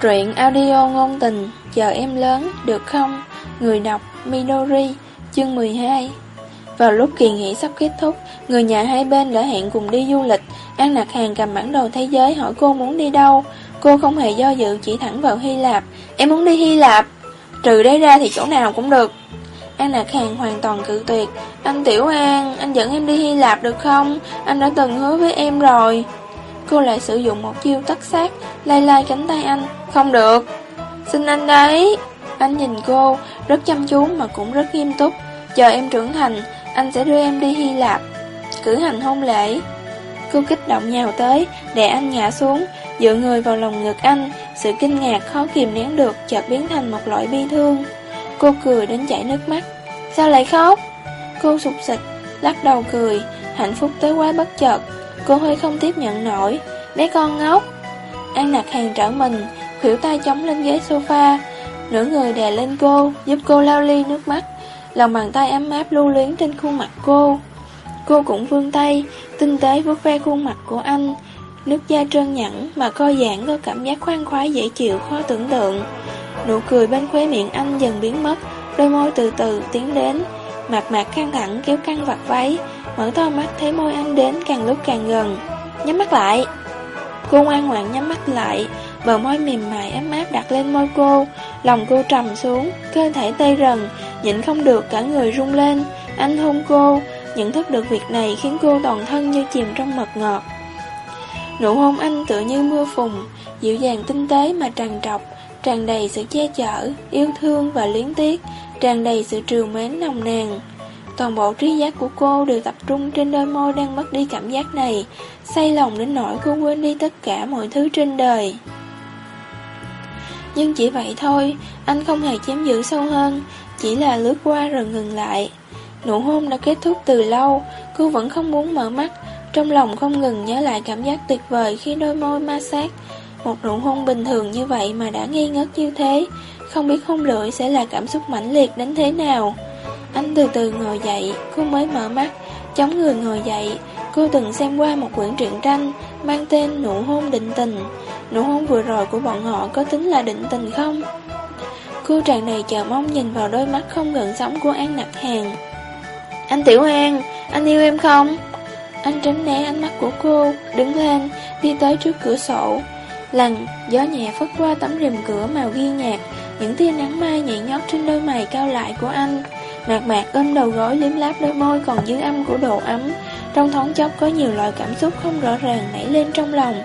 Truyện audio ngôn tình Chờ em lớn, được không? Người đọc minori Chương 12 Vào lúc kỳ nghỉ sắp kết thúc Người nhà hai bên đã hẹn cùng đi du lịch. An Nạc Hàng cầm bản đồ thế giới hỏi cô muốn đi đâu. Cô không hề do dự chỉ thẳng vào Hy Lạp. Em muốn đi Hy Lạp? Trừ đấy ra thì chỗ nào cũng được. An Nạc Hàng hoàn toàn cự tuyệt. Anh Tiểu An, anh dẫn em đi Hy Lạp được không? Anh đã từng hứa với em rồi. Cô lại sử dụng một chiêu tất sát, Lai lai cánh tay anh. Không được. Xin anh đấy. Anh nhìn cô, Rất chăm chú mà cũng rất nghiêm túc. Chờ em trưởng thành, Anh sẽ đưa em đi Hy Lạp. Cử hành hôn lễ. Cô kích động nhào tới Để anh ngã xuống, Dựa người vào lòng ngực anh. Sự kinh ngạc khó kìm nén được Chợt biến thành một loại bi thương. Cô cười đến chảy nước mắt. Sao lại khóc? Cô sụp sịch, Lắc đầu cười. Hạnh phúc tới quá bất chợt. Cô hơi không tiếp nhận nổi. Bé con ngốc. An nặc hàng trở mình, Khuỷu tay chống lên ghế sofa. Nửa người đè lên cô, Giúp cô lau ly nước mắt. Lòng bàn tay ấm áp lưu luyến trên khuôn mặt cô. Cô cũng vươn tay, Tinh tế vuốt ve khuôn mặt của anh. Nước da trơn nhẵn mà co giãn có cảm giác khoan khoái dễ chịu, khó tưởng tượng. Nụ cười bên khóe miệng anh dần biến mất. Đôi môi từ từ tiến đến. Mặt mặt căng thẳng, kéo căng vặt váy. Mở to mắt, thấy môi anh đến càng lúc càng gần. Nhắm mắt lại. Cô ngoan ngoãn nhắm mắt lại. Bờ môi mềm mại, ấm áp đặt lên môi cô. Lòng cô trầm xuống, Cơ thể tê rần, Nhịn không được cả người rung lên. Anh hôn cô. Nhận thức được việc này khiến cô toàn thân như chìm trong mật ngọt. Nụ hôn anh tựa như mưa phùn, Dịu dàng tinh tế mà tràn trọc, Tràn đầy sự che chở, Yêu thương và luyến tiếc, Tràn đầy sự trìu mến nồng nàn. Toàn bộ trí giác của cô đều tập trung trên đôi môi đang mất đi cảm giác này, Say lòng đến nỗi cô quên đi tất cả mọi thứ trên đời. Nhưng chỉ vậy thôi, Anh không hề chém giữ sâu hơn, Chỉ là lướt qua rồi ngừng lại. Nụ hôn đã kết thúc từ lâu, Cô vẫn không muốn mở mắt trong lòng không ngừng nhớ lại cảm giác tuyệt vời Khi đôi môi ma sát Một nụ hôn bình thường như vậy mà đã nghi ngất như thế Không biết hôn lưỡi sẽ là cảm xúc mãnh liệt đến thế nào anh từ từ ngồi dậy, cô mới mở mắt, chống người ngồi dậy. Cô từng xem qua một quyển truyện tranh mang tên Nụ hôn định tình. Nụ hôn vừa rồi của bọn họ có tính là định tình không? Cô tràn đầy chờ mong nhìn vào đôi mắt không ngừng sống của An Nặc Hàng. Anh Tiểu An, anh yêu em không? Anh tránh né ánh mắt của cô, đứng lên, đi tới trước cửa sổ. Lằn, gió nhẹ phất qua tấm rèm cửa màu ghi nhạt, những tia nắng mai nhảy nhót trên đôi mày cao lại của anh. Mạc mạc ôm đầu gối liếm láp đôi môi còn dư âm của độ ấm. Trong thoáng chốc có nhiều loại cảm xúc không rõ ràng nảy lên trong lòng.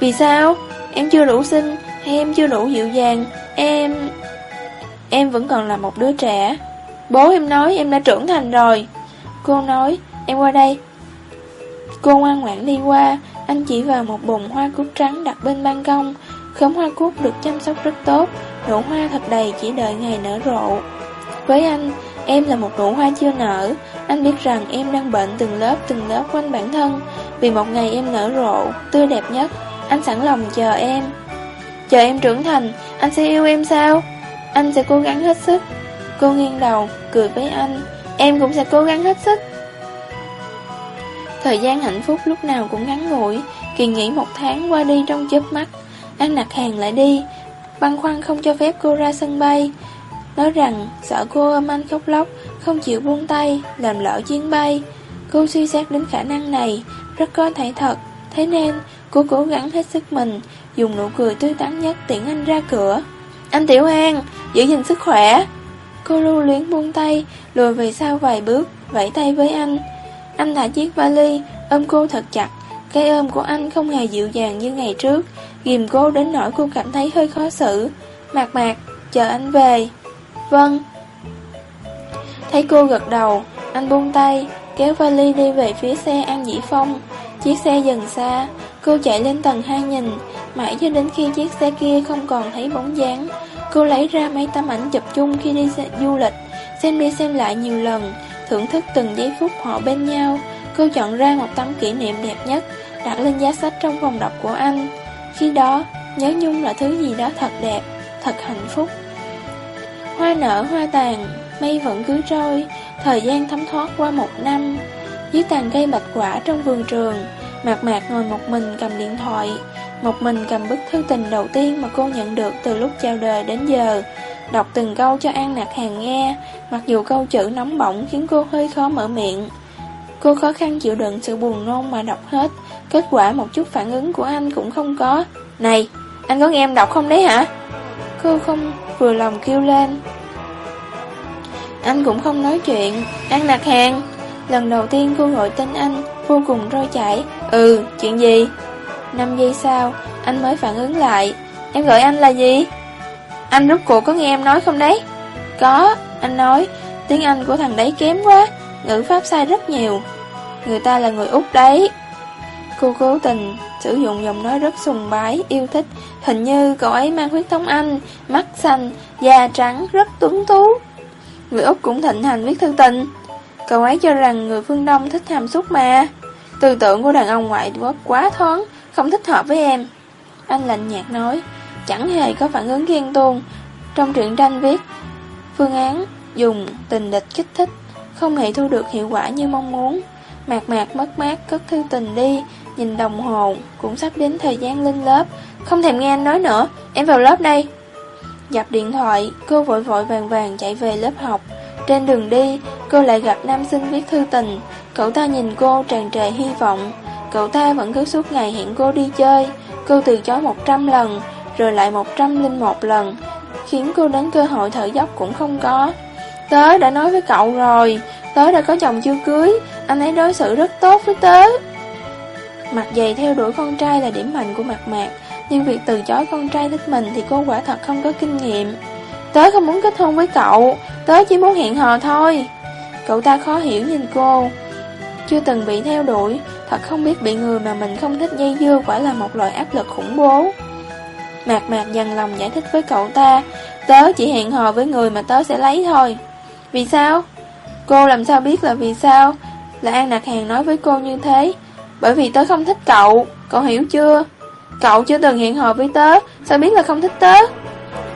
Vì sao? Em chưa đủ xinh hay em chưa đủ dịu dàng? Em... Em vẫn còn là một đứa trẻ. Bố em nói em đã trưởng thành rồi. Cô nói em qua đây. Cô ngoan ngoãn đi qua, Anh chỉ vào một bồn hoa cúc trắng đặt bên ban công. Khóm hoa cúc được chăm sóc rất tốt, Nụ hoa thật đầy chỉ đợi ngày nở rộ. Với anh, Em là một nụ hoa chưa nở. Anh biết rằng em đang bệnh từng lớp từng lớp quanh bản thân. Vì một ngày em nở rộ, Tươi đẹp nhất, Anh sẵn lòng chờ em. Chờ em trưởng thành, Anh sẽ yêu em sao? Anh sẽ cố gắng hết sức. Cô nghiêng đầu, cười với anh. Em cũng sẽ cố gắng hết sức. Thời gian hạnh phúc lúc nào cũng ngắn ngủi, Kỳ nghỉ một tháng qua đi trong chớp mắt. Anh nặc hàng lại đi. Băn khoăn không cho phép cô ra sân bay. Nói rằng, sợ cô ôm anh khóc lóc, Không chịu buông tay, Làm lỡ chuyến bay. Cô suy xét đến khả năng này, Rất có thể thật. Thế nên, cô cố gắng hết sức mình, Dùng nụ cười tươi tắn nhất tiễn anh ra cửa. Anh Tiểu An, Giữ gìn sức khỏe. Cô lưu luyến buông tay, Lùi về sau vài bước, Vẫy tay với anh. Anh thả chiếc vali, Ôm cô thật chặt. Cái ôm của anh không hề dịu dàng như ngày trước. Ghim cô đến nỗi cô cảm thấy hơi khó xử. Mạc mạc, Chờ anh về. Vâng. Thấy cô gật đầu, Anh buông tay, Kéo vali đi về phía xe An Dĩ Phong. Chiếc xe dần xa, Cô chạy lên tầng 2 nhìn. Mãi cho đến khi chiếc xe kia không còn thấy bóng dáng, Cô lấy ra mấy tấm ảnh chụp chung khi đi du lịch. Xem đi xem lại nhiều lần Thưởng thức từng giây phút họ bên nhau Cô chọn ra một tấm kỷ niệm đẹp nhất Đặt lên giá sách trong vòng đọc của anh Khi đó Nhớ nhung là thứ gì đó thật đẹp Thật hạnh phúc Hoa nở hoa tàn, mây vẫn cứ trôi, thời gian thấm thoát qua một năm. Dưới tàn cây bạch quả trong vườn trường, Mạc Mạc ngồi một mình cầm điện thoại, một mình cầm bức thư tình đầu tiên mà cô nhận được từ lúc chào đời đến giờ. Đọc từng câu cho An Nạc Hàng nghe, mặc dù câu chữ nóng bỏng khiến cô hơi khó mở miệng. Cô khó khăn chịu đựng sự buồn nôn mà đọc hết, kết quả một chút phản ứng của anh cũng không có. Này, anh có nghe em đọc không đấy hả? Cô không vừa lòng kêu lên. Anh cũng không nói chuyện, An Nạc Hàng. Lần đầu tiên cô gọi tên anh, vô cùng rơi chảy. Ừ, chuyện gì? 5 giây sau, anh mới phản ứng lại. Em gọi anh là gì? Anh rút cuộc có nghe em nói không đấy? Có, anh nói, tiếng Anh của thằng đấy kém quá, ngữ pháp sai rất nhiều. Người ta là người Úc đấy. Cô cố tình sử dụng giọng nói rất sùng bái, yêu thích. Hình như cậu ấy mang huyết thống Anh, mắt xanh, da trắng, rất tuấn tú. Người Úc cũng thịnh hành viết thư tình. Cậu ấy cho rằng người phương Đông thích hàm xúc mà. Tư tưởng của đàn ông ngoại quốc quá thoáng, không thích hợp với em. Anh lạnh nhạt nói, chẳng hề có phản ứng ghen tuông. Trong truyện tranh viết, phương án dùng tình địch kích thích, không hề thu được hiệu quả như mong muốn. Mạc mạc mất mát cất thư tình đi, nhìn đồng hồ, cũng sắp đến thời gian lên lớp. Không thèm nghe anh nói nữa, em vào lớp đây. Dập điện thoại, cô vội vội vàng vàng chạy về lớp học. Trên đường đi, cô lại gặp nam sinh viết thư tình. Cậu ta nhìn cô tràn trề hy vọng. Cậu ta vẫn cứ suốt ngày hẹn cô đi chơi. Cô từ chối 100 lần, rồi lại 101 lần, khiến cô đến cơ hội thở dốc cũng không có. Tớ đã nói với cậu rồi, tớ đã có chồng chưa cưới, anh ấy đối xử rất tốt với tớ. Mặt dày theo đuổi con trai là điểm mạnh của mặt mạc, nhưng việc từ chối con trai thích mình thì cô quả thật không có kinh nghiệm. Tớ không muốn kết hôn với cậu, tớ chỉ muốn hẹn hò thôi. Cậu ta khó hiểu nhìn cô. Chưa từng bị theo đuổi, thật không biết bị người mà mình không thích dây dưa quả là một loại áp lực khủng bố. Mạc mạc dần lòng giải thích với cậu ta, tớ chỉ hẹn hò với người mà tớ sẽ lấy thôi. Vì sao? Cô làm sao biết là vì sao? Là An Nạc Hàng nói với cô như thế. Bởi vì tớ không thích cậu, cậu hiểu chưa? Cậu chưa từng hẹn hò với tớ, sao biết là không thích tớ?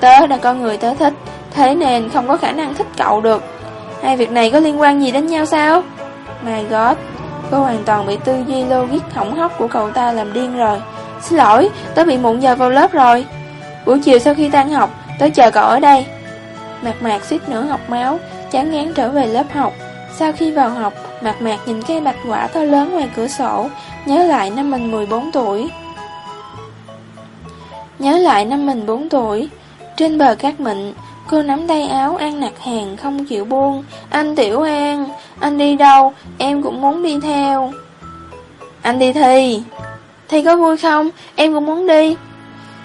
Tớ là con người tớ thích, thế nên không có khả năng thích cậu được. Hai việc này có liên quan gì đến nhau sao? My God, cô hoàn toàn bị tư duy logic hỏng hóc của cậu ta làm điên rồi. Xin lỗi, tớ bị muộn giờ vào lớp rồi. Buổi chiều sau khi tan học, tớ chờ cậu ở đây. Mạc mạc suýt nữa học máu, chán ngán trở về lớp học. Sau khi vào học, Mạc mạc nhìn cây bạch quả to lớn ngoài cửa sổ, nhớ lại năm mình 14 tuổi. Nhớ lại năm mình 4 tuổi, trên bờ cát mịn, cô nắm tay áo An nặc hàng không chịu buông. Anh Tiểu An, anh đi đâu, em cũng muốn đi theo. Anh đi thi thì có vui không? Em cũng muốn đi.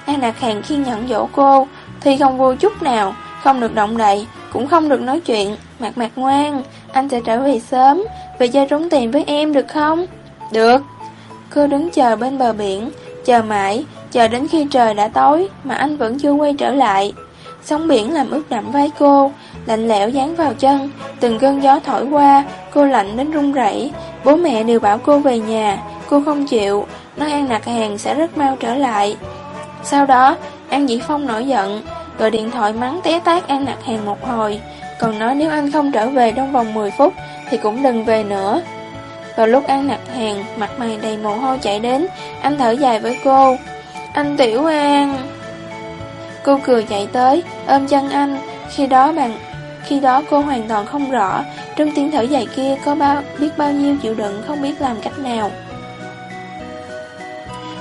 An Lạc hàng khiên nhận dỗ cô, thì không vui chút nào, không được động đậy, cũng không được nói chuyện. Mặt mặt ngoan, anh sẽ trở về sớm, về chơi trốn tìm với em được không? Được. Cô đứng chờ bên bờ biển, chờ mãi, chờ đến khi trời đã tối mà anh vẫn chưa quay trở lại. Sóng biển làm ướt đậm vai cô, lạnh lẽo dán vào chân, từng cơn gió thổi qua, cô lạnh đến run rẩy. Bố mẹ đều bảo cô về nhà, cô không chịu, nói An nạc Hàng sẽ rất mau trở lại. Sau đó, An Dĩ Phong nổi giận, gọi điện thoại mắng té tát An nạc Hàng một hồi, còn nói nếu anh không trở về trong vòng 10 phút thì cũng đừng về nữa. Vào lúc An nạc Hàng mặt mày đầy mồ hôi chạy đến, anh thở dài với cô. Anh Tiểu An... Cô cười chạy tới, ôm chân anh, khi đó bằng khi đó cô hoàn toàn không rõ Trong tiếng thở dài kia có bao biết bao nhiêu chịu đựng không biết làm cách nào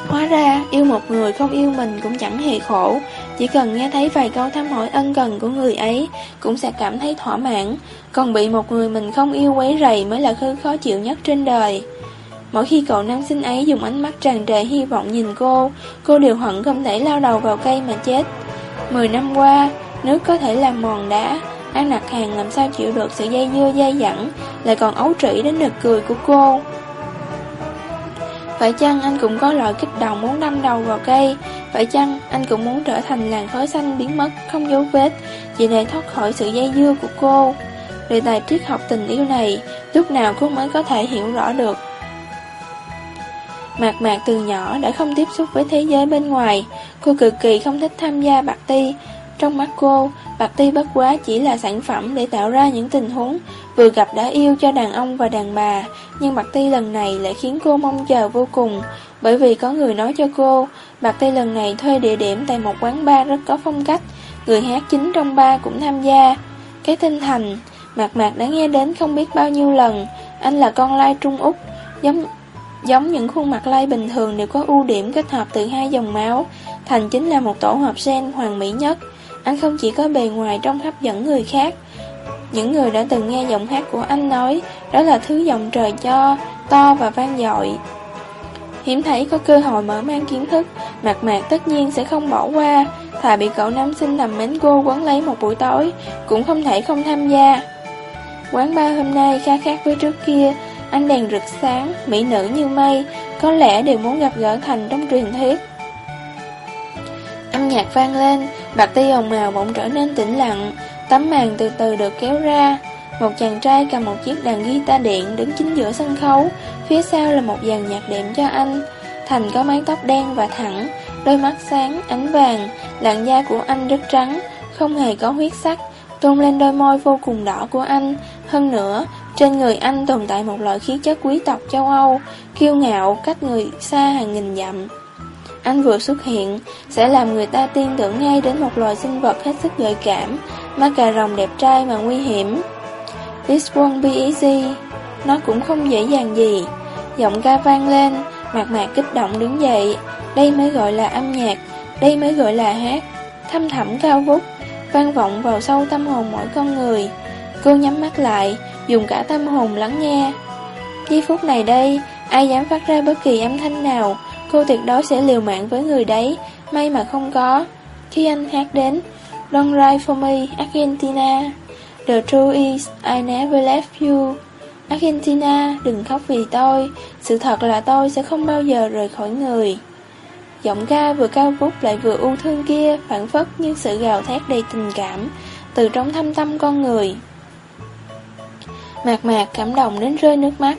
Hóa ra yêu một người không yêu mình cũng chẳng hề khổ. Chỉ cần nghe thấy vài câu thăm hỏi ân cần của người ấy Cũng sẽ cảm thấy thỏa mãn. Còn bị một người mình không yêu quấy rầy mới là thứ khó chịu nhất trên đời. Mỗi khi cậu nam sinh ấy dùng ánh mắt tràn trề hy vọng nhìn cô Cô đều hận không thể lao đầu vào cây mà chết. Mười năm qua, nước có thể làm mòn đá An nặc hàng làm sao chịu được sự dây dưa dây dẳng Lại còn ấu trĩ đến nực cười của cô. Phải chăng anh cũng có loại kích động muốn đâm đầu vào cây? Phải chăng anh cũng muốn trở thành làn khói xanh biến mất, không dấu vết, Chỉ để thoát khỏi sự dây dưa của cô? Đề tài triết học tình yêu này, Lúc nào cô mới có thể hiểu rõ được? Mạc mạc từ nhỏ đã không tiếp xúc với thế giới bên ngoài. Cô cực kỳ không thích tham gia bạc ti trong mắt cô, bạc ti bất quá chỉ là sản phẩm để tạo ra những tình huống vừa gặp đã yêu cho đàn ông và đàn bà, nhưng bạc ti lần này lại khiến cô mong chờ vô cùng, bởi vì có người nói cho cô, bạc ti lần này thuê địa điểm tại một quán bar rất có phong cách, người hát chính trong bar cũng tham gia. Cái tinh thành, Mạc Mạc đã nghe đến không biết bao nhiêu lần, anh là con lai Trung Úc, giống giống những khuôn mặt lai bình thường đều có ưu điểm kết hợp từ hai dòng máu. Thành chính là một tổ hợp gen hoàn mỹ nhất. Anh không chỉ có bề ngoài trông hấp dẫn người khác. Những người đã từng nghe giọng hát của anh nói, đó là thứ giọng trời cho, to và vang dội. Hiểm thấy có cơ hội mở mang kiến thức, Mạc Mạc tất nhiên sẽ không bỏ qua, thà bị cậu nam sinh nằm mến cô quấn lấy một buổi tối, cũng không thể không tham gia. Quán ba hôm nay khá khác với trước kia, ánh đèn rực sáng, mỹ nữ như mây, có lẽ đều muốn gặp gỡ Thành trong truyền thuyết. Nhạc vang lên, bạc ti hồng màu bỗng trở nên tĩnh lặng, tấm màn từ từ được kéo ra. Một chàng trai cầm một chiếc đàn guitar điện đứng chính giữa sân khấu, phía sau là một dàn nhạc đệm cho anh. Thành có mái tóc đen và thẳng, đôi mắt sáng, ánh vàng, làn da của anh rất trắng, không hề có huyết sắc, tôn lên đôi môi vô cùng đỏ của anh. Hơn nữa, trên người anh tồn tại một loại khí chất quý tộc châu Âu, kiêu ngạo cách người xa hàng nghìn dặm. Anh vừa xuất hiện, sẽ làm người ta tin tưởng ngay đến một loài sinh vật hết sức gợi cảm, má cà rồng đẹp trai mà nguy hiểm. This won't be easy. Nó cũng không dễ dàng gì. Giọng ca vang lên, mặt mạc kích động đứng dậy. Đây mới gọi là âm nhạc, đây mới gọi là hát. Thâm thẳm cao vút, vang vọng vào sâu tâm hồn mỗi con người. Cô nhắm mắt lại, dùng cả tâm hồn lắng nghe. Giây phút này đây, ai dám phát ra bất kỳ âm thanh nào, cô tuyệt đối sẽ liều mạng với người đấy, may mà không có. Khi anh hát đến, Don't cry for me, Argentina. The truth is, I never left you. Argentina, đừng khóc vì tôi, sự thật là tôi sẽ không bao giờ rời khỏi người. Giọng ca vừa cao vút lại vừa u thương kia phản phất như sự gào thét đầy tình cảm, từ trong thâm tâm con người. Mạc mạc cảm động đến rơi nước mắt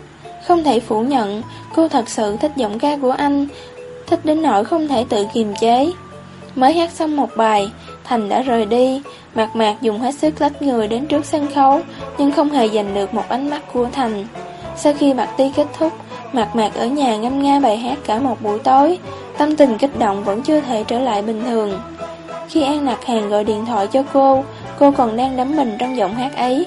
không thể phủ nhận Cô thật sự thích giọng ca của anh Thích đến nỗi không thể tự kiềm chế. Mới hát xong một bài Thành đã rời đi Mạc mạc dùng hết sức lách người đến trước sân khấu Nhưng không hề giành được một ánh mắt của Thành. Sau khi bạc ti kết thúc Mạc mạc ở nhà ngâm nga bài hát cả một buổi tối Tâm tình kích động vẫn chưa thể trở lại bình thường. Khi An Nạc Hàng gọi điện thoại cho cô Cô còn đang đắm mình trong giọng hát ấy.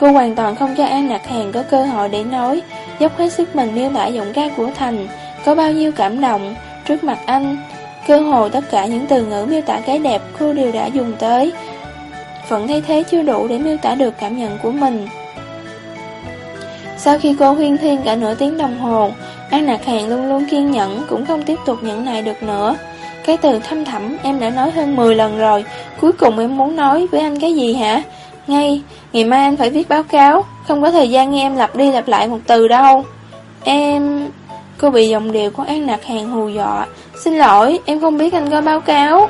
Cô hoàn toàn không cho An Nạc Hàng có cơ hội để nói, dốc hết sức mình miêu tả giọng ca của Thành, có bao nhiêu cảm động, trước mặt anh. Cơ hồ tất cả những từ ngữ miêu tả cái đẹp cô đều đã dùng tới. Vẫn thấy thế chưa đủ để miêu tả được cảm nhận của mình. Sau khi cô huyên thiên cả nửa tiếng đồng hồ, An Nạc Hàng luôn luôn kiên nhẫn, cũng không tiếp tục nhẫn nại được nữa. Cái từ thâm thẳm em đã nói hơn 10 lần rồi, cuối cùng em muốn nói với anh cái gì hả? Ngay, ngày mai anh phải viết báo cáo, không có thời gian nghe em lặp đi lặp lại một từ đâu. Em... Cô bị giọng điệu của An Nạc Hàng hù dọa. Xin lỗi, em không biết anh có báo cáo.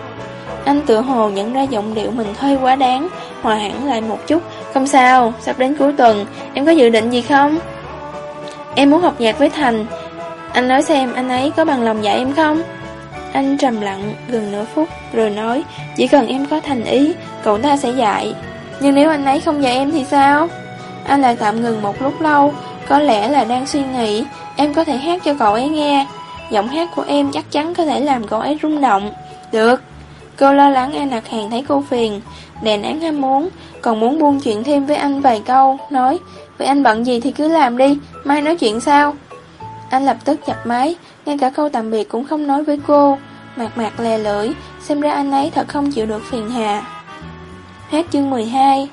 Anh tự hồ nhận ra giọng điệu mình hơi quá đáng, hòa hẳn lại một chút. Không sao, sắp đến cuối tuần, em có dự định gì không? Em muốn học nhạc với Thành. Anh nói xem anh ấy có bằng lòng dạy em không? Anh trầm lặng gần nửa phút rồi nói Chỉ cần em có thành ý, cậu ta sẽ dạy nhưng nếu anh ấy không dạy em thì sao? Anh lại tạm ngừng một lúc lâu, có lẽ là đang suy nghĩ, em có thể hát cho cậu ấy nghe. Giọng hát của em chắc chắn có thể làm cậu ấy rung động. Được. Cô lo lắng An đặt Hàng thấy cô phiền, đè nén ham muốn, còn muốn buôn chuyện thêm với anh vài câu, nói, vậy anh bận gì thì cứ làm đi, mai nói chuyện sao? Anh lập tức chặt máy, ngay cả câu tạm biệt cũng không nói với cô, Mạc mạc lè lưỡi, xem ra anh ấy thật không chịu được phiền hà. Hết chương 12